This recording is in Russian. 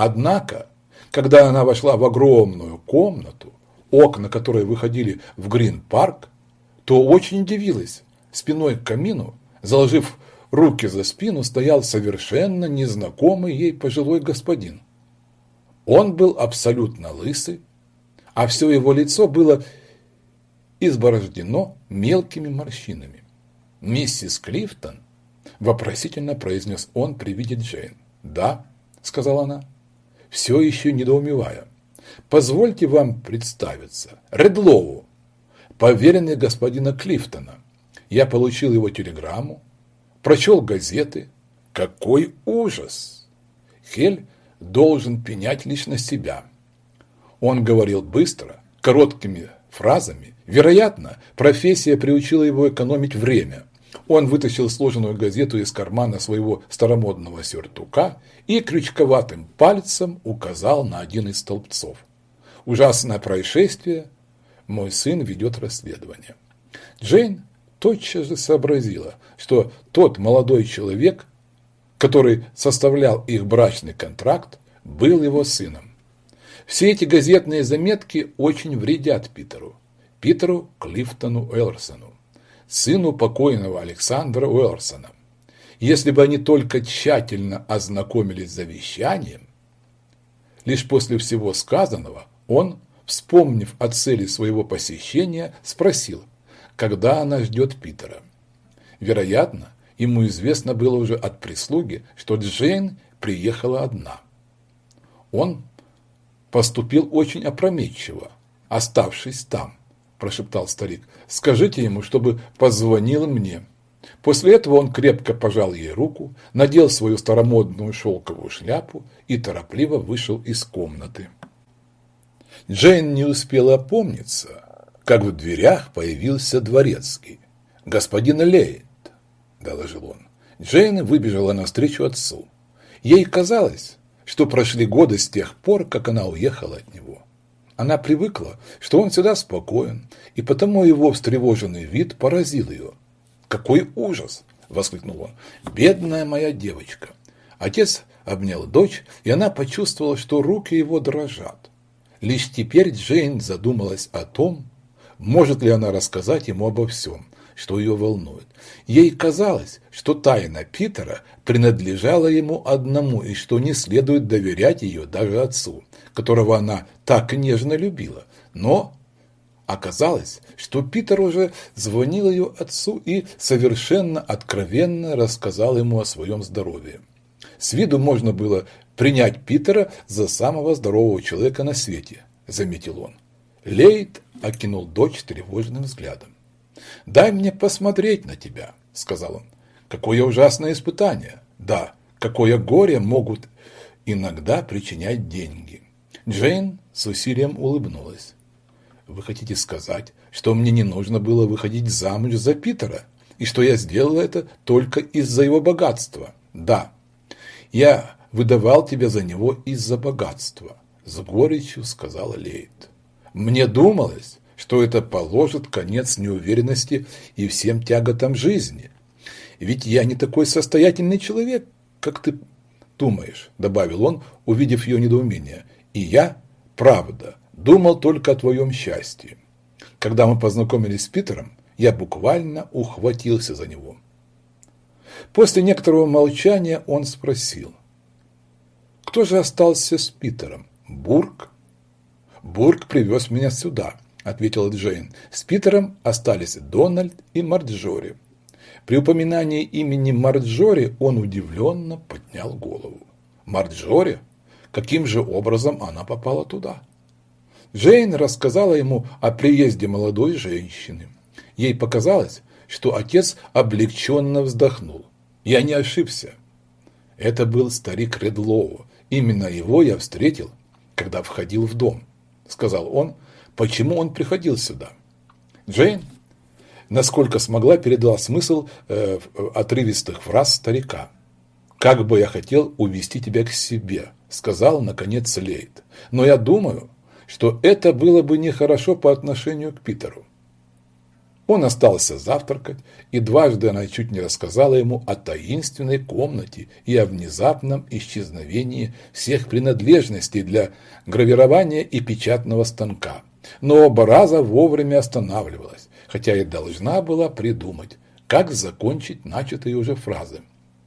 Однако, когда она вошла в огромную комнату, окна которой выходили в Грин-парк, то очень удивилась. Спиной к камину, заложив руки за спину, стоял совершенно незнакомый ей пожилой господин. Он был абсолютно лысый, а все его лицо было изборождено мелкими морщинами. «Миссис Клифтон?» – вопросительно произнес он при виде Джейн. «Да», – сказала она, все еще недоумевая. «Позвольте вам представиться. Редлоу, поверенный господина Клифтона. Я получил его телеграмму, прочел газеты. Какой ужас! Хель должен пенять лишь на себя. Он говорил быстро, короткими фразами. Вероятно, профессия приучила его экономить время. Он вытащил сложенную газету из кармана своего старомодного сюртука и крючковатым пальцем указал на один из столбцов. Ужасное происшествие. Мой сын ведет расследование. Джейн тотчас же сообразила, что тот молодой человек, который составлял их брачный контракт, был его сыном. Все эти газетные заметки очень вредят Питеру. Питеру Клифтону Уэллсону, сыну покойного Александра Уэллсона. Если бы они только тщательно ознакомились с завещанием, лишь после всего сказанного он, вспомнив о цели своего посещения, спросил, когда она ждет Питера. Вероятно, ему известно было уже от прислуги, что Джейн приехала одна. Он поступил очень опрометчиво, оставшись там, прошептал старик. Скажите ему, чтобы позвонил мне. После этого он крепко пожал ей руку, надел свою старомодную шелковую шляпу и торопливо вышел из комнаты. Джейн не успела опомниться, как в дверях появился дворецкий. «Господин Лейт», – доложил он. Джейн выбежала навстречу отцу. Ей казалось, что прошли годы с тех пор, как она уехала от него. Она привыкла, что он всегда спокоен, и потому его встревоженный вид поразил ее. «Какой ужас!» – воскликнул он. «Бедная моя девочка!» Отец обнял дочь, и она почувствовала, что руки его дрожат. Лишь теперь Джейн задумалась о том, может ли она рассказать ему обо всем, что ее волнует. Ей казалось, что тайна Питера принадлежала ему одному и что не следует доверять ее даже отцу, которого она так нежно любила. Но оказалось, что Питер уже звонил ее отцу и совершенно откровенно рассказал ему о своем здоровье. С виду можно было принять Питера за самого здорового человека на свете, заметил он. Лейт окинул дочь тревожным взглядом. «Дай мне посмотреть на тебя», – сказал он. «Какое ужасное испытание! Да, какое горе могут иногда причинять деньги». Джейн с усилием улыбнулась. «Вы хотите сказать, что мне не нужно было выходить замуж за Питера, и что я сделала это только из-за его богатства?» «Да, я выдавал тебя за него из-за богатства», – с горечью сказала Лейт. Мне думалось, что это положит конец неуверенности и всем тяготам жизни. Ведь я не такой состоятельный человек, как ты думаешь, добавил он, увидев ее недоумение. И я, правда, думал только о твоем счастье. Когда мы познакомились с Питером, я буквально ухватился за него. После некоторого молчания он спросил, кто же остался с Питером, Бург «Бург привез меня сюда», – ответила Джейн. «С Питером остались Дональд и Марджори». При упоминании имени Марджори он удивленно поднял голову. «Марджори? Каким же образом она попала туда?» Джейн рассказала ему о приезде молодой женщины. Ей показалось, что отец облегченно вздохнул. Я не ошибся. Это был старик Редлоу. Именно его я встретил, когда входил в дом. – сказал он, – почему он приходил сюда. Джейн, насколько смогла, передала смысл э, отрывистых фраз старика. «Как бы я хотел увести тебя к себе», – сказал, наконец, Лейт. «Но я думаю, что это было бы нехорошо по отношению к Питеру». Он остался завтракать, и дважды она чуть не рассказала ему о таинственной комнате и о внезапном исчезновении всех принадлежностей для гравирования и печатного станка. Но оба раза вовремя останавливалась, хотя и должна была придумать, как закончить начатые уже фразы.